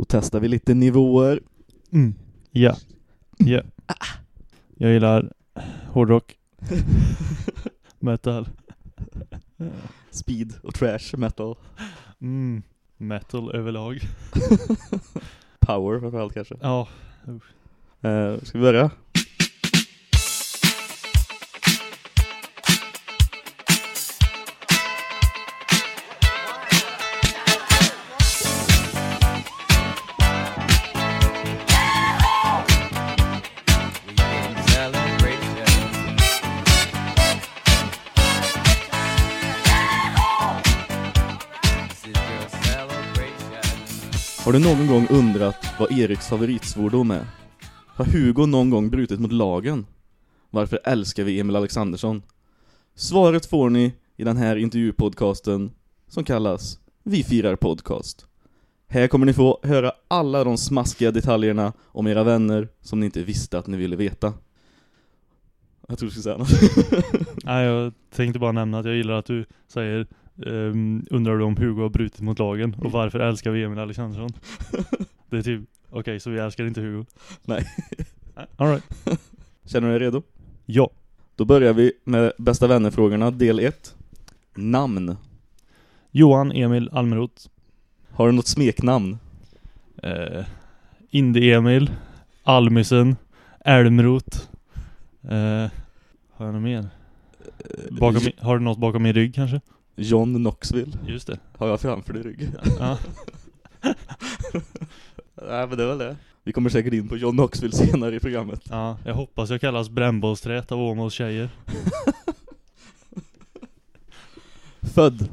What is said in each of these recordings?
Då testar vi lite nivåer. Mm. Ja. Ja. Jag gillar hårdrock, metal, Speed och trash metal. mm. metal överlag. Power framförallt kanske. Ja, Eh, ska vi börja? Har du någon gång undrat vad Eriks favoritsvordom är? Har Hugo någon gång brutit mot lagen? Varför älskar vi Emil Alexandersson? Svaret får ni i den här intervjupodcasten som kallas Vi firar podcast. Här kommer ni få höra alla de smaskiga detaljerna om era vänner som ni inte visste att ni ville veta. Jag tror du skulle säga något. Nej, jag tänkte bara nämna att jag gillar att du säger ehm, undrar du om Hugo har brutit mot lagen och varför älskar vi Emil Alexandersson? Det är typ, okej så vi älskar inte Hugo? Nej. Alright. Känner du dig redo? Ja. Då börjar vi med bästa vänner-frågorna, del 1. Namn. Johan Emil Almeroth. Har du något smeknamn? Eh, Indie-Emil. Almisen. Älmroth. Eh, har jag något mer? Bakom, min- har du något bakom min rygg kanske? John Knoxville Just det. har jag framför din rygg. Ja. Nej men det väl det. Vi kommer säkert in på John Knoxville senare i programmet. ja, jag hoppas jag kallas brännbollsträt av Åmåls tjejer. Född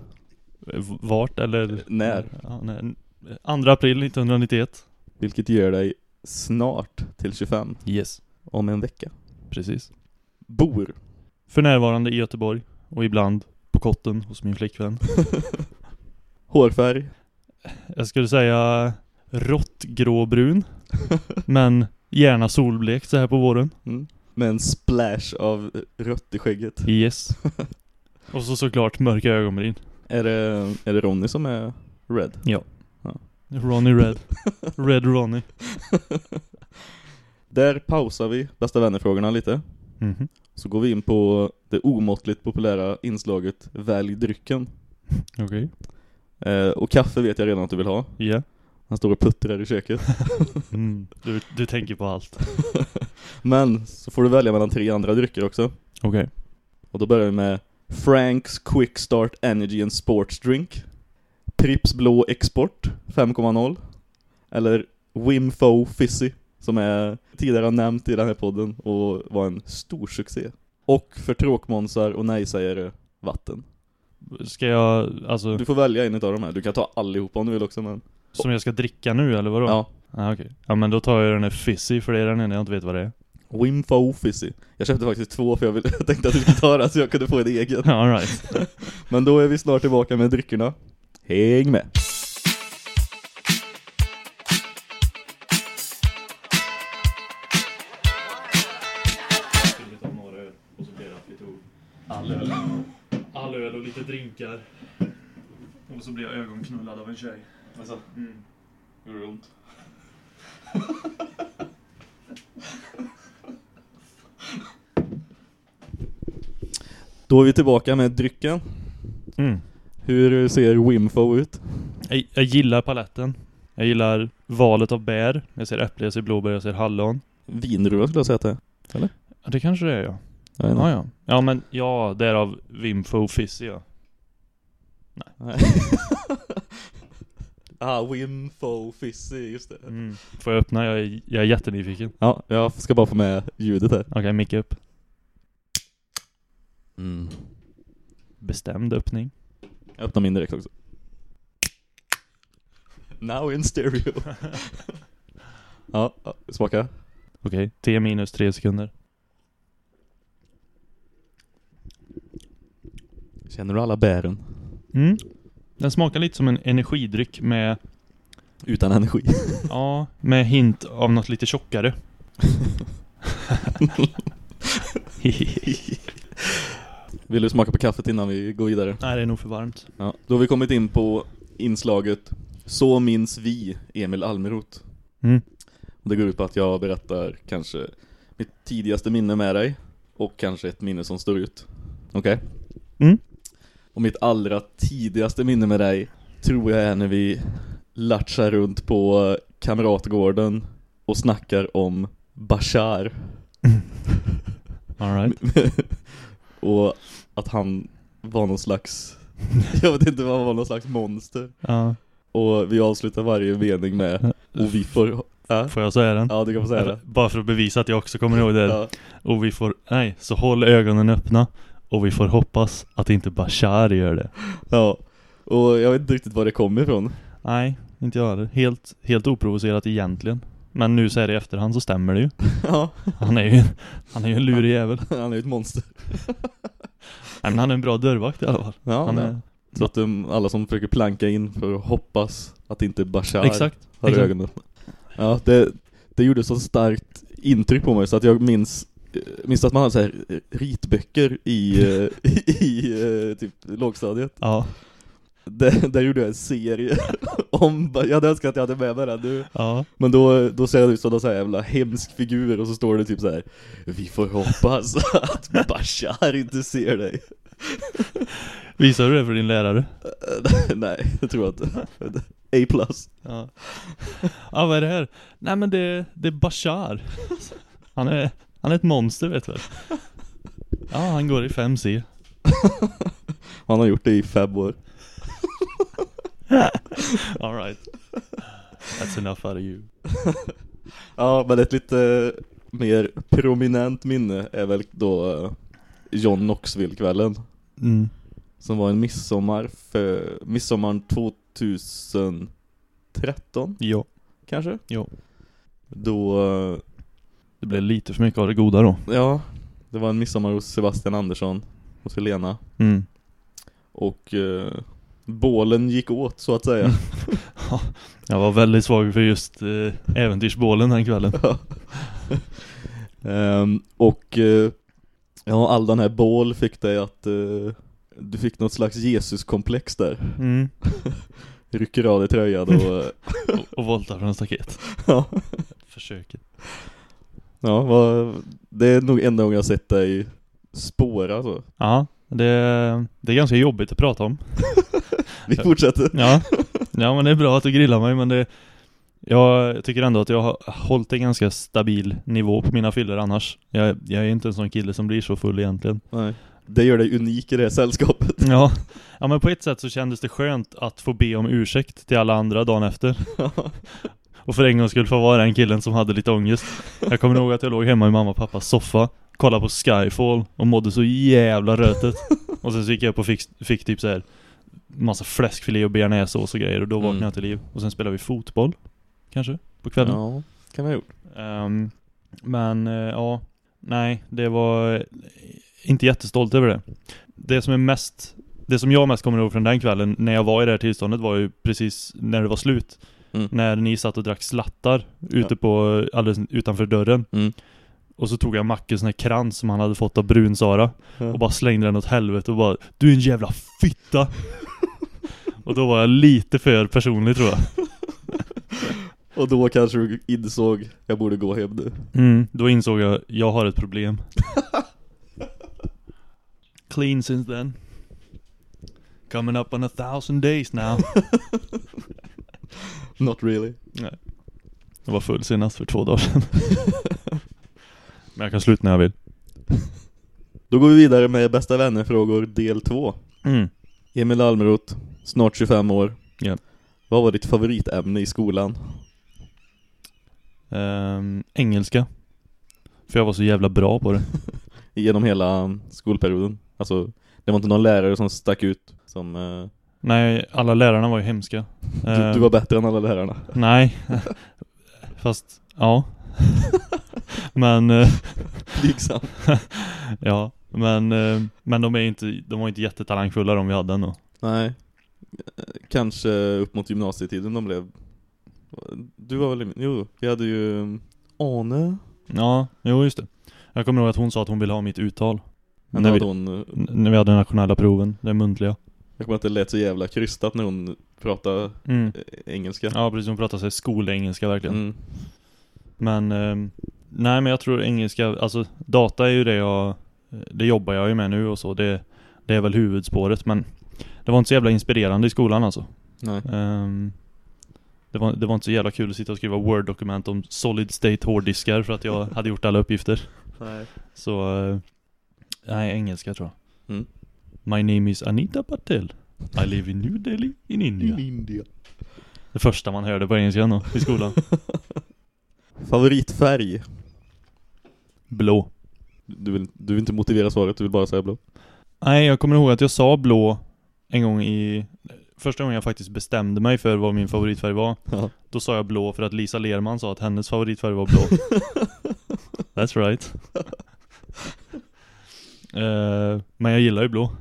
Vart eller? När? Ja, när? 2 april 1991. Vilket gör dig snart till 25 Yes. om en vecka. Precis. Bor. För närvarande i Göteborg och ibland på kotten hos min flickvän. Hårfärg. Jag skulle säga råttgråbrun, men gärna solblekt så här på våren. Mm. Med en splash av rött i skägget. Yes. Och så såklart mörka ögonbryn. Är det, är det Ronny som är red? Ronny Red. Red Ronny. Där pausar vi bästa vänner-frågorna lite. Mhm. Så går vi in på det omåttligt populära inslaget Välj drycken. Okej. Eh, och kaffe vet jag redan att du vill ha. Ja. Han står och puttrar i köket. Mm. Du, du tänker på allt. Men så får du välja mellan tre andra drycker också. Okej. Och då börjar vi med Franks Quick Start Energy and Sports Drink. Pripps Blå Export 5,0. Eller Wimfo Fizzy som är tidigare har nämnt i den här podden och var en stor succé. Och för tråkmånsar och nej-sägare vatten. Ska jag, alltså, Du får välja en utav de här. Du kan ta allihopa om du vill också men... som jag ska dricka nu eller vadå? Ja. Ah, okej. Ja men då tar jag den här Fizzy för det är den enda jag inte vet vad det är. Wimfo Fizzy. Jag köpte faktiskt två för jag, ville, jag tänkte att du skulle ta den så jag kunde få en egen. Alright. Men då är vi snart tillbaka med dryckerna. Häng med! Blir jag ögonknullad av en tjej. Alltså, Mm. gjorde det ont? Då är vi tillbaka med drycken. Mm. Hur ser Wimfo ut? Jag, jag gillar paletten. Jag gillar valet av bär. Jag ser äpple, jag ser blåbär, jag ser hallon. Vinruva skulle jag säga att det är. Ja, det kanske det är ja. Ja, ja. Ja, men ja, därav Vimfo Fizzy ja. Nej. ah, Wimfo Fizzy, just det. Mm. Får jag öppna? Jag är, jag är jättenyfiken. Ja, jag ska bara få med ljudet här. Okej, mick upp. Mm. Bestämd öppning. Jag öppnar min direkt också. Now in stereo. ja, smaka. Okej, T minus tre sekunder. Känner du alla bären? Mm. Den smakar lite som en energidryck med, Utan energi. ja, med hint av något lite tjockare. Vill du smaka på kaffet innan vi går vidare? Nej, det är nog för varmt. Ja, då har vi kommit in på inslaget Så minns vi Emil Almeroth. Mm. Det går ut på att jag berättar kanske mitt tidigaste minne med dig och kanske ett minne som står ut. Okej? Mm. Och mitt allra tidigaste minne med dig tror jag är när vi latchar runt på Kamratgården och snackar om Bashar. Alright. och att han var någon slags, jag vet inte vad han var, någon slags monster. Ja. Och vi avslutar varje mening med, och vi får, ja, Får jag säga den? ja du kan få säga det. Bara för att bevisa att jag också kommer ihåg det. Ja, Och vi får, nej, så håll ögonen öppna. Och vi får hoppas att inte Bashar gör det. ja. Och jag vet inte riktigt var det kommer ifrån. Nej, inte jag heller. Helt, helt oprovocerat egentligen. Men nu så här i efterhand så stämmer det ju. Ja, Han är ju, han är ju en lurig jävel. han är ju ett monster. Nej, men han är en bra dörrvakt i alla fall. Ja, Han är, Så att um, alla som försöker planka in för att hoppas att inte Bashar exakt. har exakt. ögonen. Ja, det, det gjorde så starkt intryck på mig så att jag minns Minns att man hade så här ritböcker i, eh, i, eh, typ lågstadiet. Ja, Där, där gjorde jag en serie om, jag hade önskat att jag hade med mig den nu. ja. Men då, då ser det ut någon så här jävla hemsk figur och så står det typ så här Vi får hoppas att Bashar inte ser dig. Visar du det för din lärare? Nej, det tror jag inte. A plus. Ja. Ja, vad är det här? Nej men det, det är Bashar. Han är, han är ett monster vet du väl? Ja, han går i 5C. Han har gjort det i fem år. Alright. That's enough out of you. Ja, men ett lite mer prominent minne är väl då eh, John Knoxville-kvällen. Mm. Som var en midsommar för midsommaren 2013 Ja. kanske? Ja. Då, eh, Det blev lite för mycket av det goda då. ja, det var en midsommar hos Sebastian Andersson hos Helena. Mm. Och eh, bålen gick åt så att säga. Jag var väldigt svag för just eh, äventyrsbålen den kvällen. Ehm, och eh, ja, all den här bål fick dig att eh, du fick något slags Jesus-komplex där. Mm. Rycker av dig tröjan och Och, och voltar från staket. ja, Försöker. Ja vad, det är nog enda gången jag sett dig spåra så. Ja, det, det är ganska jobbigt att prata om. Vi fortsätter. Ja, ja men det är bra att du grillar mig men det Jag tycker ändå att jag har hållit en ganska stabil nivå på mina fyller annars jag, jag är inte en sån kille som blir så full egentligen Nej. Det gör dig unik i det här sällskapet. Ja, ja men på ett sätt så kändes det skönt att få be om ursäkt till alla andra dagen efter Och för en gång skulle få vara den killen som hade lite ångest. Jag kommer ihåg att jag låg hemma i mamma och pappas soffa Kollade på Skyfall och mådde så jävla rötet. Och sen så gick jag upp och fick, fick typ så här Massa fläskfilé och bearnaisesås och grejer och då vaknade Mm. jag till liv. Och sen spelade vi fotboll Kanske, på kvällen. Ja, kan vi ha gjort. Ehm, Men eh, ja, nej det var inte jättestolt över det. Det som är mest Det som jag mest kommer ihåg från den kvällen när jag var i det här tillståndet var ju precis när det var slut Mm. När ni satt och drack slattar ute på, alldeles utanför dörren Mm. Och så tog jag Mackes sån här krans som han hade fått av Brun-Sara Ja. Och bara slängde den åt helvete och bara Du är en jävla fitta! och då var jag lite för personlig tror jag Och då kanske du insåg jag borde gå hem nu. Mm, då insåg jag, jag har ett problem. Clean since then. Coming up on a thousand days now. Not really. Jag var full senast för två dagar sedan. Men jag kan sluta när jag vill. Då går vi vidare med bästa vänner-frågor del 2. Mm. Emil Almeroth, snart 25 år. Ja. Vad var ditt favoritämne i skolan? Ehm, engelska. För jag var så jävla bra på det. Genom hela skolperioden? Alltså, det var inte någon lärare som stack ut som... eh, Nej, alla lärarna var ju hemska. du, du var bättre än alla lärarna. Nej. Fast, ja. Men... eh, Blygsam. Ja, men, eh, men de är inte, de var inte jättetalangfulla de vi hade ändå. Nej. Eh, Kanske upp mot gymnasietiden de blev... Du var väl... Jo, vi hade ju Ane. Ja, jo just det. Jag kommer ihåg att hon sa att hon ville ha mitt uttal. Men När vi, hade hon... eh, när vi hade nationella proven, det muntliga. Jag kommer att det lät så jävla krystat när hon pratade Mm. eh, engelska. Ja, precis. Hon pratar sig skolengelska verkligen. Mm. Men, ehm, nej men jag tror engelska, alltså data är ju det jag, det jobbar jag ju med nu och så. Det, det är väl huvudspåret men det var inte så jävla inspirerande i skolan alltså. Nej. Ehm, det, var, det var inte så jävla kul att sitta och skriva word-dokument om solid state hårddiskar för att jag hade gjort alla uppgifter. Nej. Så, eh, nej engelska tror jag. Mm. My name is Anita Patel. I live in New Delhi in India. India. Det första man hörde på engelska då, i skolan. Favoritfärg? Blå. Du vill, du vill inte motivera svaret, du vill bara säga blå. Nej, jag kommer ihåg att jag sa blå en gång i... Första gången jag faktiskt bestämde mig för vad min favoritfärg var. Ja. Då sa jag blå för att Lisa Lerman sa att hennes favoritfärg var blå. That's right. Eh, men jag gillar ju blå.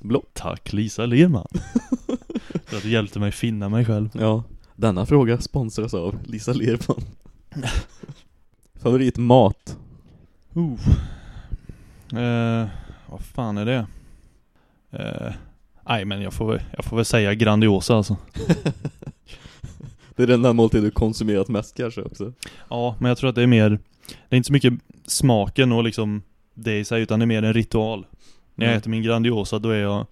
Blå. Tack Lisa Lerman. för att du hjälpte mig finna mig själv. Ja. Denna fråga sponsras av Lisa Lerman. Favoritmat? Uh. Eh, vad fan är det? Eh, nej men jag får, jag får väl säga Grandiosa alltså. Det är den där måltid du konsumerat mest kanske också. Ja, men jag tror att det är mer Det är inte så mycket smaken och liksom det i sig utan det är mer en ritual När jag Mm. äter min Grandiosa då är jag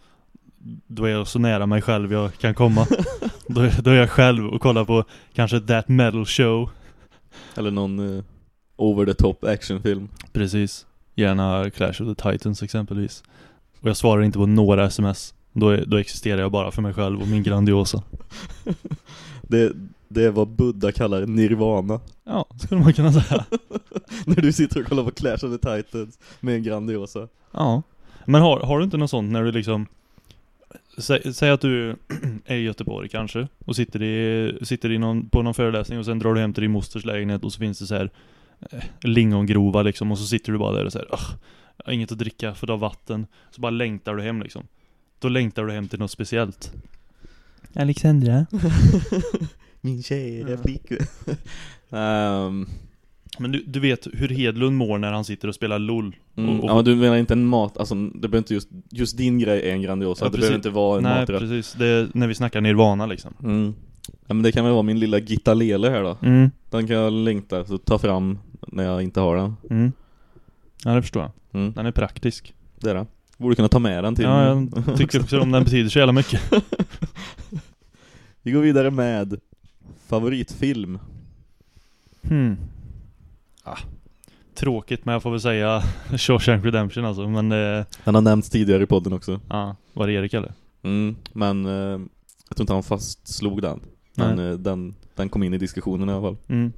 Då är jag så nära mig själv jag kan komma då, är, då är jag själv och kollar på kanske That Metal Show Eller någon eh, over the top actionfilm. Precis Gärna Clash of the Titans exempelvis Och jag svarar inte på några sms Då, är, då existerar jag bara för mig själv och min Grandiosa Det, det är vad Buddha kallar nirvana. Ja, skulle man kunna säga När du sitter och kollar på Clash of the Titans med en Grandiosa. Ja. Men har, har du inte något sånt när du liksom Säg, säg att du är i Göteborg kanske och sitter, i, sitter i någon, på någon föreläsning och sen drar du hem till din mosters lägenhet och så finns det så här eh, lingongrova liksom och så sitter du bara där och säger "Ugh, jag har inget att dricka för du har vatten. Så bara längtar du hem liksom. Då längtar du hem till något speciellt. Alexandra? Min kära Ja. flickvän. Men du, du vet hur Hedlund mår när han sitter och spelar LOL. mm, och, och, ja, men du menar inte en mat, alltså det behöver inte just, just din grej är en Grandiosa, Ja, det precis. behöver inte vara en nej, maträtt. precis. Det är när vi snackar Nirvana liksom. Mm. Ja, men det kan väl vara min lilla Gittalele här då. Mm. Den kan jag längta så ta fram när jag inte har den. Mm. Ja, det förstår jag. Mm. Den är praktisk. Det är det. Borde kunna ta med den till Ja, jag tycker också om den betyder så jävla mycket. Vi går vidare med favoritfilm. Hmm. Ah. Tråkigt, men jag får väl säga Shawshank Redemption alltså. Men eh, Den har nämnts tidigare i podden också. ja, var det Erik eller? Mm, men eh, jag tror inte han fastslog den. Men eh, den, den kom in i diskussionen i alla fall. Mm.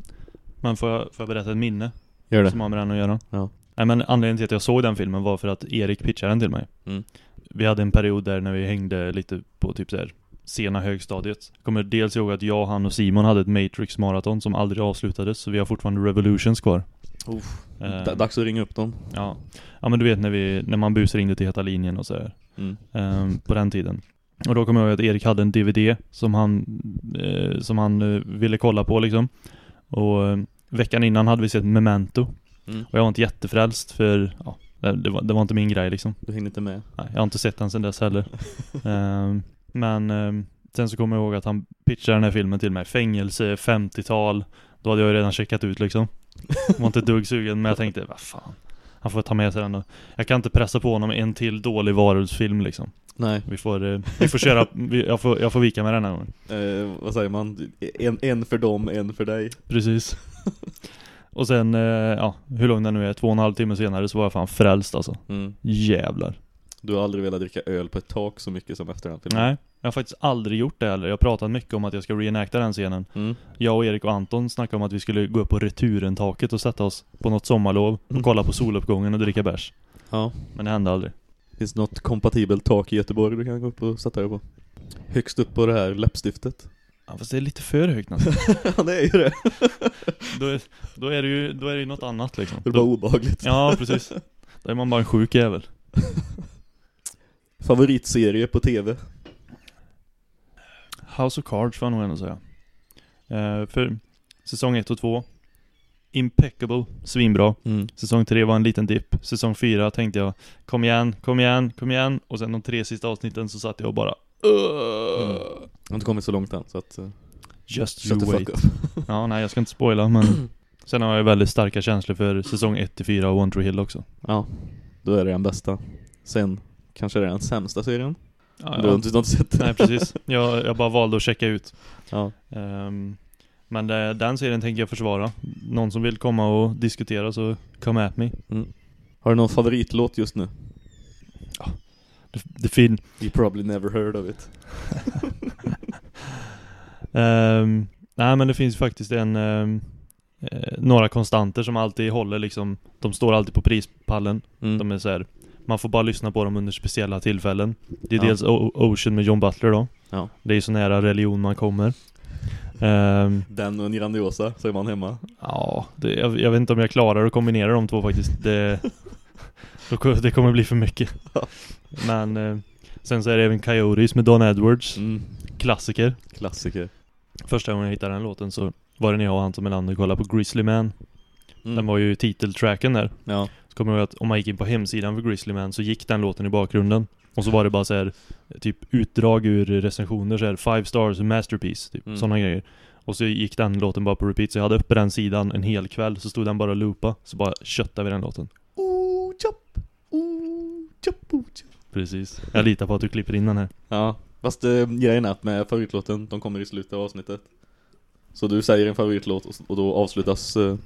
Men får jag, får jag berätta ett minne Gör som har med den att göra? Ja. Nej men anledningen till att jag såg den filmen var för att Erik pitchade den till mig. Mm. Vi hade en period där när vi hängde lite på typ så här sena högstadiet. Jag kommer dels ihåg att jag, han och Simon hade ett Matrix-maraton som aldrig avslutades, så vi har fortfarande Revolutions kvar. Uff. Eh, Dags att ringa upp dem. ja. ja men du vet när vi, när man busringde till Heta linjen och så här. Mm. ehm, på den tiden. Och då kommer jag ihåg att Erik hade en DVD som han, eh, som han eh, ville kolla på liksom. Och eh, veckan innan hade vi sett Memento. Mm. Och jag var inte jättefrälst för, ja, det, var, det var inte min grej liksom. Du hängde inte med. Nej, jag har inte sett den sedan dess heller. Ehm, men ehm, sen så kommer jag ihåg att han pitchade den här filmen till mig. Fängelse, 50-tal. Då hade jag ju redan checkat ut liksom. Var inte ett dugg sugen, men jag tänkte, vad fan. Han får ta med sig den då. Jag kan inte pressa på honom en till dålig varulvsfilm liksom. Nej. Vi får, eh, vi får köra, vi, jag, får, jag får vika med den här gången. Eh, vad säger man? En, en för dem, en för dig. Precis. Och sen, eh, ja, hur lång den nu är, två och en halv timme senare så var jag fan frälst alltså. Mm. Jävlar. Du har aldrig velat dricka öl på ett tak så mycket som efter den filmen. Nej, jag har faktiskt aldrig gjort det heller. Jag har pratat mycket om att jag ska reenacta den scenen. Mm. Jag och Erik och Anton snackade om att vi skulle gå upp på returentaket och sätta oss på något sommarlov och Mm. kolla på soluppgången och dricka bärs. Ja. Men det hände aldrig. Finns det något kompatibelt tak i Göteborg du kan gå upp och sätta dig på? Högst upp på det här läppstiftet. Ja, fast det är lite för högt nästan. ja, det är ju det. då, är, då är det ju då är det ju något annat liksom. Det är bara obehagligt. ja, precis. Då är man bara en sjuk jävel. Favoritserie på tv? House of Cards får jag nog ändå säga. Eh, för säsong 1 och 2 impeccable, svinbra. Mm. Säsong 3 var en liten dipp. Säsong 4 tänkte jag, kom igen, kom igen, kom igen. Och sen de tre sista avsnitten så satt jag och bara Mm. Jag har inte kommit så långt än så att uh, Just you wait. Ja, nej jag ska inte spoila men Sen har jag väldigt starka känslor för säsong 1-4 och One Tree Hill också. Ja, då är det den bästa. Sen kanske är den sämsta serien. Ja, Du, har inte, du har inte sett? Nej precis. Jag, jag bara valde att checka ut. Ja. Ehm, men det, den serien tänker jag försvara. Någon som vill komma och diskutera så come at me. Har du någon favoritlåt just nu? Det, det fin. You probably never heard of it. Ehm, nej men det finns faktiskt en eh, Några konstanter som alltid håller liksom De står alltid på prispallen. Mm. De är så här. Man får bara lyssna på dem under speciella tillfällen. Det är Ja. dels o- Ocean med John Butler då. Ja. Det är så nära religion man kommer. Ehm, Den och en Grandiosa, är man hemma. Ja, det, jag, jag vet inte om jag klarar att kombinera de två faktiskt. Det, det kommer bli för mycket. Men eh, sen så är det även Coyotes med Don Edwards. Mm. Klassiker. Klassiker. Första gången jag hittade den låten så var det när jag och Anton Melander kollade på Grizzly Man. Mm. Den var ju titeltracken där. Ja. Så kommer jag ihåg att om man gick in på hemsidan för Grizzly Man så gick den låten i bakgrunden. Och så var det bara så här typ utdrag ur recensioner så här five stars masterpiece, typ Mm. sådana grejer. Och så gick den låten bara på repeat, så jag hade uppe den sidan en hel kväll, så stod den bara och loopa, så bara köttade vi den låten. Ooh, chop. Ooh, chop, ooh, chop. Precis. Jag litar på att du klipper in den här. Ja, fast eh, grejen är att med favoritlåten, de kommer i slutet av avsnittet. Så du säger en favoritlåt och, och då avslutas eh,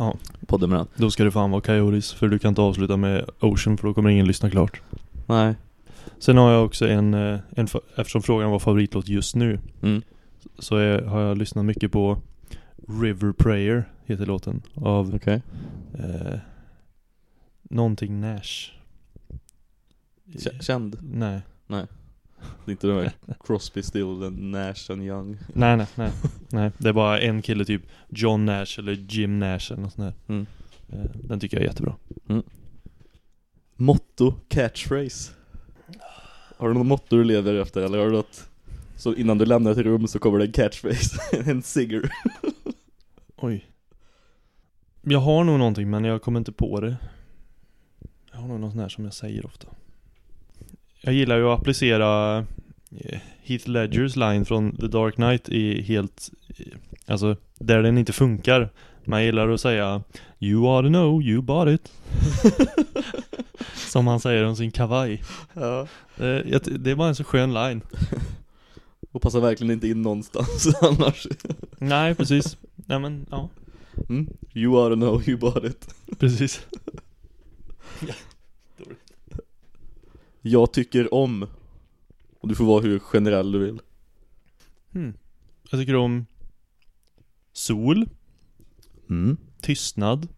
Ja, podden med den. då ska det fan vara Coyotes, för du kan inte avsluta med Ocean för då kommer ingen lyssna klart. Nej. Sen har jag också en, eh, en eftersom frågan var favoritlåt just nu, Mm. så är, har jag lyssnat mycket på River Prayer, heter låten, av Okej. eh, någonting Nash. Känd. Nej. Det är inte de här Crosby, Still, Nash and Young. Nej, nej, nej. nej. Det är bara en kille typ John Nash eller Jim Nash eller något sånt där. Mm. Eh, Den tycker jag är jättebra. Motto, catchphrase. Har du något motto du lever efter eller har du något så innan du lämnar ett rum så kommer det en catchphrase, en cigger. Oj. Jag har nog någonting men jag kommer inte på det. Jag har nog något sånt här som jag säger ofta. Jag gillar ju att applicera eh, Heath Ledgers line från The Dark Knight i helt, i- alltså där den inte funkar. Man gillar att säga You ought to know, you bought it. Som han säger om sin kavaj. Ja. Eh, Det är bara en så skön line. Och passar verkligen inte in någonstans annars. Nej, precis. Nej men, ja. Mm. You ought to know, you bought it. Precis. Jag tycker om. Och du får vara hur generell du vill. Hmm. Jag tycker om sol, Mm. tystnad,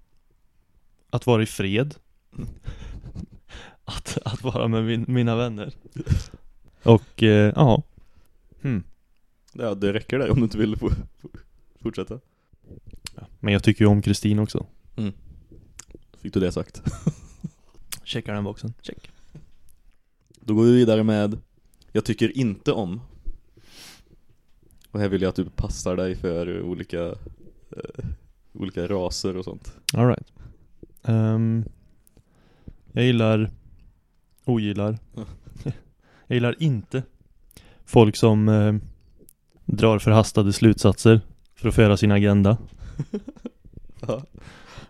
att vara i fred, att, att vara med min, mina vänner. Och, eh, ja. Hmm. Ja, det räcker där om du inte vill fortsätta. Ja, Men jag tycker ju om Kristin också. Fick du det sagt. Checkar den boxen. Check. Då går vi vidare med Jag tycker inte om. Och här vill jag att du passar dig för olika eh, olika raser och sånt. Alright. Um, jag gillar, ogillar. Ja. jag gillar inte folk som eh, drar förhastade slutsatser för att föra sin agenda. Ja.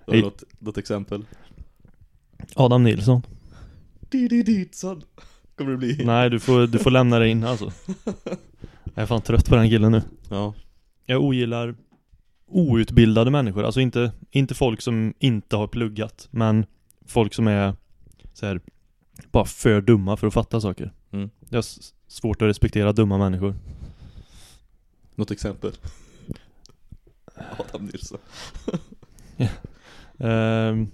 Har Hej. du något, något exempel? Adam Nilsson. Dididitsan. Kommer det bli? Nej, du får, du får lämna det in alltså. Jag är fan trött på den killen nu. Ja. Jag ogillar outbildade människor, alltså inte, inte folk som inte har pluggat, men folk som är så här, bara för dumma för att fatta saker. Mm. Jag har svårt att respektera dumma människor. Något exempel? Adam Nilsson. Ehm,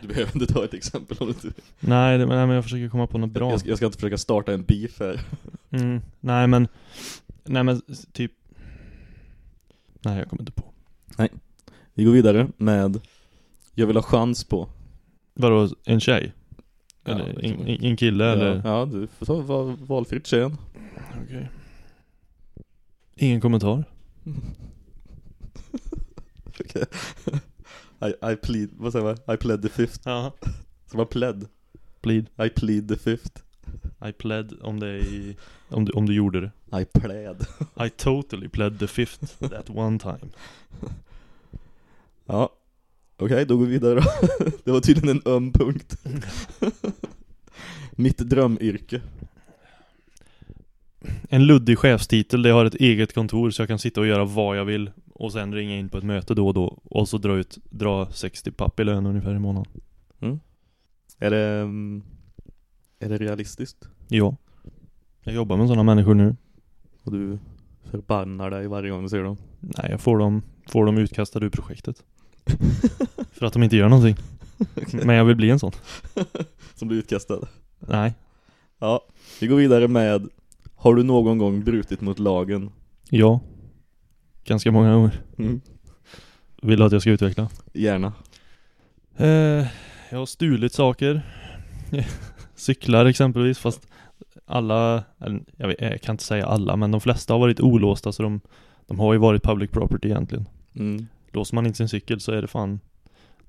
Du behöver inte ta ett exempel om du inte vill. nej, det, nej, men jag försöker komma på något bra. Jag ska, jag ska inte försöka starta en beef här. Mm, nej men, nej men typ Nej jag kommer inte på Vi går vidare med Jag vill ha chans på. Vadå, en tjej? Ja, Eller kan en, en kille eller? Ja, ja, du får ta val, valfritt kön. Okej Ingen kommentar Okej. I, I plead, vad säger man? I pled the fifth. Ja. Som var pled. Plead. I plead the fifth. I pled om det i, om du, om du gjorde det. I pled. I totally pled the fifth that one time. Ja. Okej, då går vi vidare då. Det var tydligen en öm punkt. Mitt drömyrke. En luddig chefstitel där jag har ett eget kontor så jag kan sitta och göra vad jag vill och sen ringa in på ett möte då och då och så dra ut, dra 60 papp i lön ungefär i månaden. Är det, mm, är det realistiskt? Ja. Jag jobbar med sådana människor nu. Och du förbannar dig varje gång du ser dem? Nej, jag får dem, får dem utkastade ur projektet. För att de inte gör någonting. Men jag vill bli en sån. Som blir utkastad? Nej. Ja, vi går vidare med Har du någon gång brutit mot lagen? Ja. Ganska många gånger. Mm. Vill du att jag ska utveckla? Gärna. Eh, jag har stulit saker. Cyklar exempelvis, fast alla, jag, vet, jag kan inte säga alla, men de flesta har varit olåsta så de, de har ju varit public property egentligen. Mm. Låser man inte sin cykel så är det fan,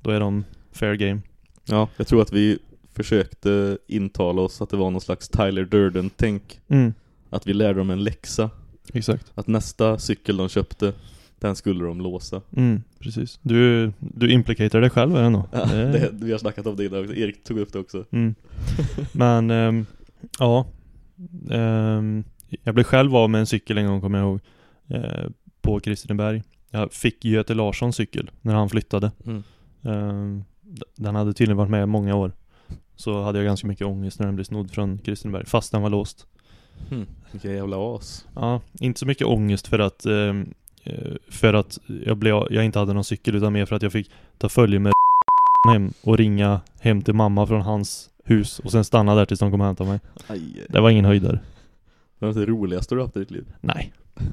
då är de fair game. Ja, jag tror att vi försökte intala oss att det var någon slags Tyler Durden-tänk. Mm, Att vi lärde dem en läxa. exakt. Att nästa cykel de köpte, den skulle de låsa. Mm, precis. Du, du implicatar dig själv ändå. Ja, Det vi har snackat om det idag också. Erik tog upp det också. Mm. Men, ehm, ja. Ehm, jag blev själv av med en cykel en gång kommer jag ihåg. Eh, på Kristineberg. Jag fick Göte Larssons cykel när han flyttade. Mm. D- den hade tydligen varit med i många år. Så hade jag ganska mycket ångest när den blev snodd från Kristineberg, fast den var låst. Hmm. Vilka jävla as. Ja, inte så mycket ångest för att ehm, eh, för att jag, blev, jag inte hade någon cykel utan mer för att jag fick ta följe med hem och ringa hem till mamma från hans hus och sen stanna där tills de kom och hämtade mig. Aj. Det var ingen höjdare. Det var det roligaste du haft i ditt liv. Nej.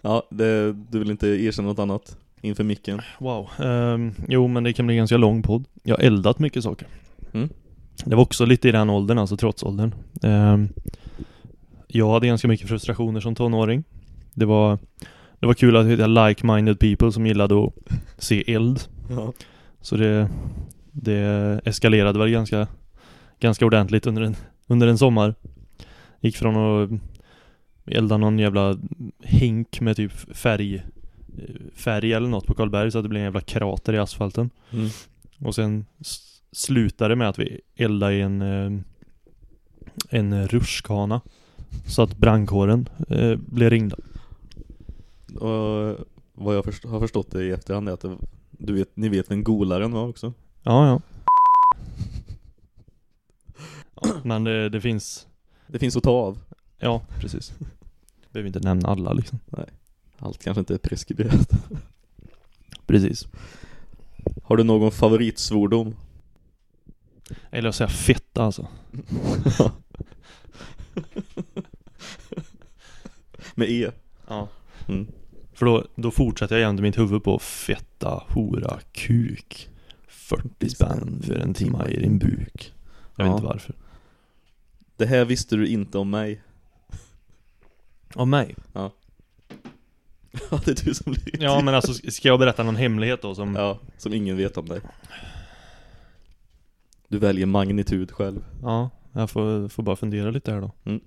Ja, det, du vill inte erkänna något annat inför micken. Wow. Ehm, jo, men det kan bli en ganska lång podd. Jag har eldat mycket saker. Mm. Det var också lite i den åldern, alltså trots åldern. Ehm, jag hade ganska mycket frustrationer som tonåring. Det var, det var kul att hitta like-minded people som gillade att se eld. Ja. Så det, det eskalerade väl ganska, ganska ordentligt under en, under en sommar. Gick från att elda någon jävla hink med typ färg, färg eller något på Karlberg så att det blev en jävla krater i asfalten. Mm. Och sen slutade med att vi eldade i en, eh, en rutschkana. Så att brandkåren eh, blev ringda. Och vad jag först- har förstått det i efterhand är att det, du vet, ni vet vem golaren var också? Ja, ja. ja men det, det finns Det finns att ta av. Ja, precis. Behöver inte nämna alla liksom. Allt kanske inte är preskriberat. Precis. Har du någon favoritsvordom? Eller jag säga fetta alltså. Med E? Ja. Mm. För då, då fortsätter jag jämt i mitt huvud på fetta, hora, kuk. 40 spänn för en timma i din buk. Jag vet Ja. inte varför. Det här visste du inte om mig. Om mig? Ja, det är du som ligger Ja men alltså, ska jag berätta någon hemlighet då som... Ja, som ingen vet om dig. Du väljer magnitud själv. Ja, jag får, får bara fundera lite här då. Mm.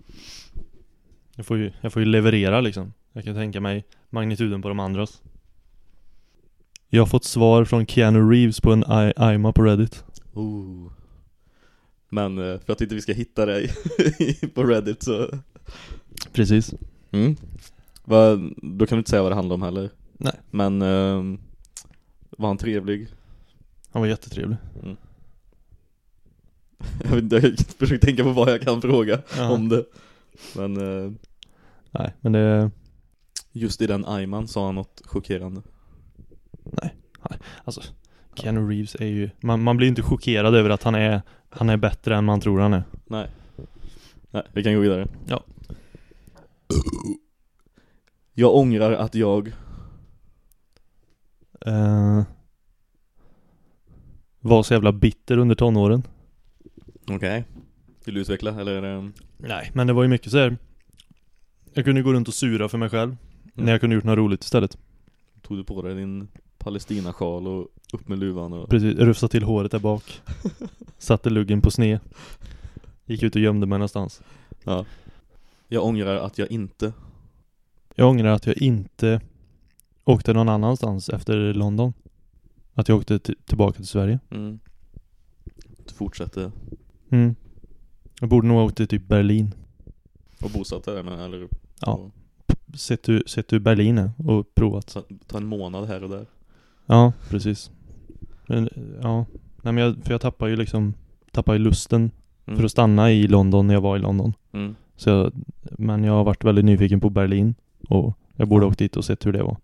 Jag, får ju, jag får ju leverera liksom. Jag kan tänka mig magnituden på de andras. Jag har fått svar från Keanu Reeves på en I- IMA på Reddit. Oh. Men eh, för att inte vi ska hitta dig på Reddit så... Precis. Mm. Va, då kan du inte säga vad det handlar om heller. Nej. Men ehm, var han trevlig? Han var jättetrevlig. Jag, vet, inte, jag försöker tänka på vad jag kan fråga Ja. om det. Men eh, Nej, men det... just i den Ayman sa han något chockerande. Alltså, Keanu Reeves är ju... Man, man blir inte chockerad över att han är, han är bättre än man tror han är. Nej. Nej, vi kan gå vidare. Ja. Jag ångrar att jag... Uh, var så jävla bitter under tonåren. Okej. Vill du utveckla eller? det- Nej, men det var ju mycket så här. Jag kunde gå runt och sura för mig själv. När jag kunde gjort något roligt istället. Tog du på dig din Palestinasjal och upp med luvan och... Precis, rufsa till håret där bak. Satte luggen på sned. Gick ut och gömde mig någonstans. Ja. Jag ångrar att jag inte... Jag ångrar att jag inte åkte någon annanstans efter London. Att jag åkte tillbaka till Sverige. Mm. Fortsätter Mm. Jag borde nog ha åkt till typ Berlin. och bosatt där men eller... Ja. Sett ur, sett ur Berlin är och provat. Ta, ta en månad här och där. Ja, precis. Men, ja. Nej men jag, för jag tappade ju liksom, tappade ju lusten Mm. för att stanna i London när jag var i London. Mm. Så jag, men jag har varit väldigt nyfiken på Berlin och jag borde ha åkt dit och sett hur det var.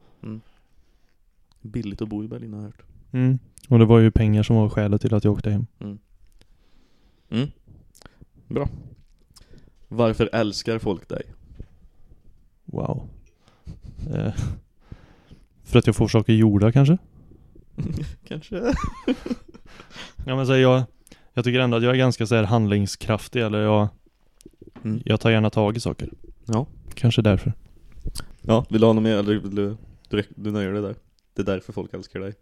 Billigt att bo i Berlin har jag hört. Mm. Och det var ju pengar som var skälet till att jag åkte hem. Mm. Bra. Varför älskar folk dig? Wow. Eh, för att jag får saker gjorda kanske? Kanske? Ja men så här, jag, jag tycker ändå att jag är ganska så här handlingskraftig eller jag, Mm. jag tar gärna tag i saker. Ja. Kanske därför. Ja, vill du ha något mer eller vill du, du, du nöjer dig där? Det är därför folk älskar dig.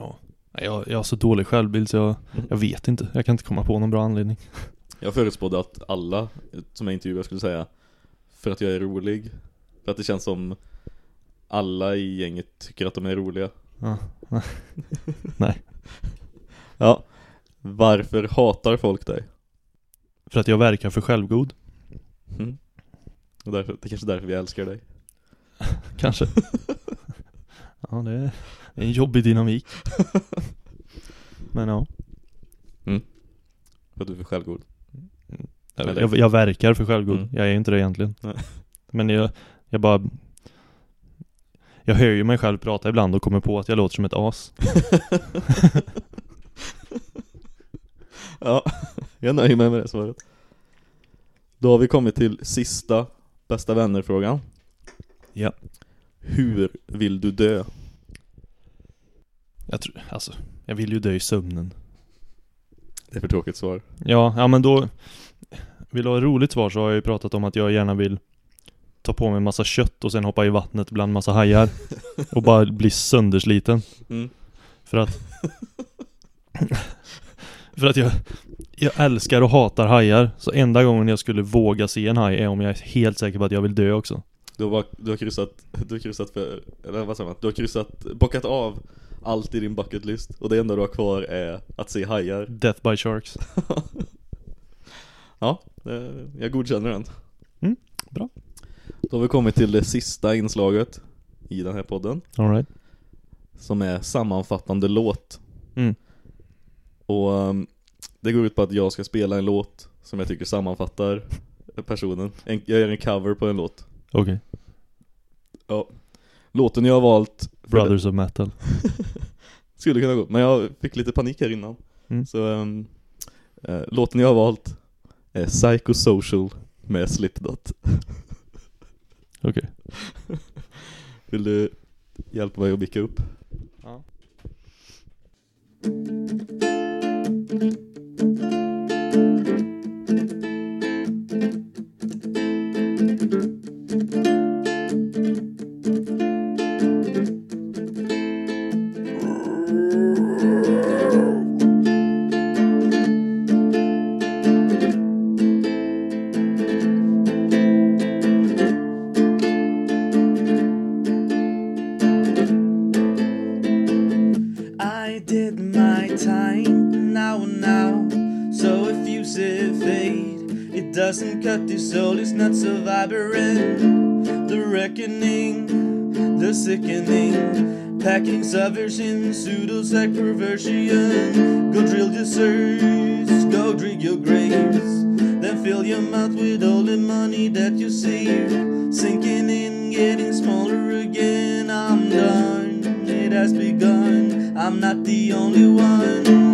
Nej, Jag, jag har så dålig självbild så jag, jag vet inte. Jag kan inte komma på någon bra anledning. Jag förutspådde att alla som jag intervjuade skulle säga För att jag är rolig För att det känns som Alla i gänget tycker att de är roliga Ja. Ja Varför hatar folk dig? För att jag verkar för självgod. Mm. Och därför, det är kanske är därför vi älskar dig Kanske. ja det är, en jobbig dynamik. Men ja. För att du är för självgod Jag, Eller- jag, jag verkar för självgod. Mm. Jag är inte det egentligen. Nej. Men jag, jag bara Jag hör ju mig själv prata ibland och kommer på att jag låter som ett as. Ja, jag nöjer mig med det svaret Då har vi kommit till sista bästa vänner-frågan Ja. Hur vill du dö? Jag tror, alltså, jag vill ju dö i sömnen. Det är för tråkigt svar Ja, ja men då Vill du ha ett roligt svar så har jag ju pratat om att jag gärna vill Ta på mig massa kött och sen hoppa i vattnet bland massa hajar Och bara bli söndersliten mm. För att För att jag Jag älskar och hatar hajar Så enda gången jag skulle våga se en haj är om jag är helt säker på att jag vill dö också Du har, du har kryssat, du har kryssat för, eller vad säger man? Du har kryssat, bockat av allt i din bucket list och det enda du har kvar är att se hajar. Death by sharks. Ja, eh, jag godkänner den. Mm, bra. Då har vi kommit till det sista inslaget i den här podden. Alright Som är sammanfattande låt. Mm. Och um, det går ut på att jag ska spela en låt som jag tycker sammanfattar personen. En, Jag gör en cover på en låt Okej Ja Låten jag har valt Brothers of metal Skulle kunna gå, men jag fick lite panik här innan Mm. Så um, eh, låten jag har valt är Psychosocial med Slipknot Okej Vill du hjälpa mig att bicka upp? Ja. Doesn't cut the soul, it's not so vibrant. The reckoning, the sickening, packing subversion, pseudo psych perversion. Go drill your search, go dig your graves. Then fill your mouth with all the money that you save. Sinking in, getting smaller again. I'm done, it has begun. I'm not the only one.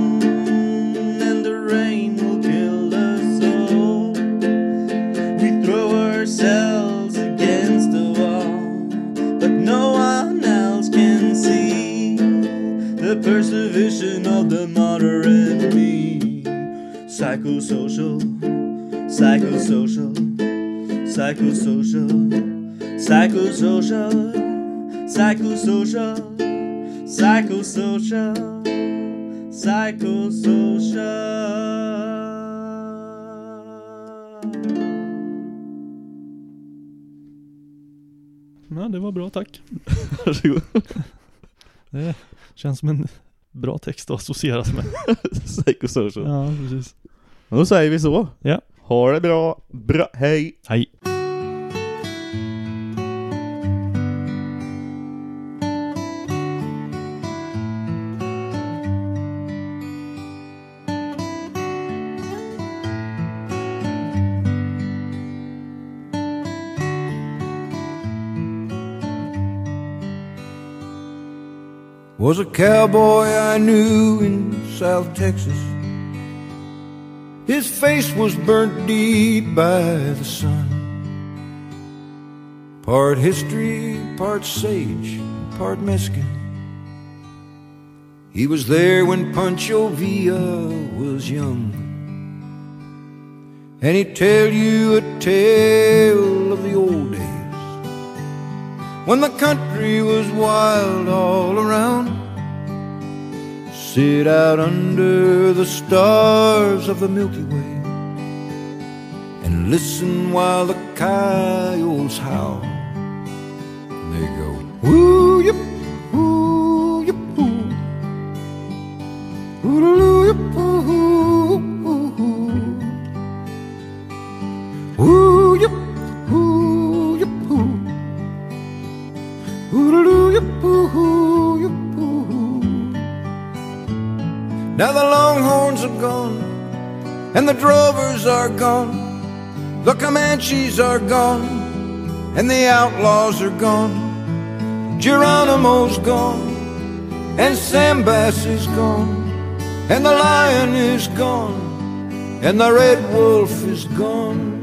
Psychosocial, psychosocial, psychosocial, psychosocial, psychosocial, Psychosocial, psychosocial. Ja, det var bra tack. Varsågod. Det känns som en bra text att associeras med. Psychosocial. Ja, precis. Men Då säger vi så. Ja. Ha det bra. Bra. Hej. Hej. was a cowboy I knew in South Texas. His face was burnt deep by the sun. Part history, part sage, part Mexican. He was there when Pancho Villa was young. And he'd tell you a tale of the old days when the country was wild all around. Sit out under the stars of the Milky Way and listen while the coyotes howl. They go, woo and the drovers are gone, the Comanches are gone, and the outlaws are gone. Geronimo's gone, and Sam Bass is gone, and the lion is gone, and the red wolf is gone.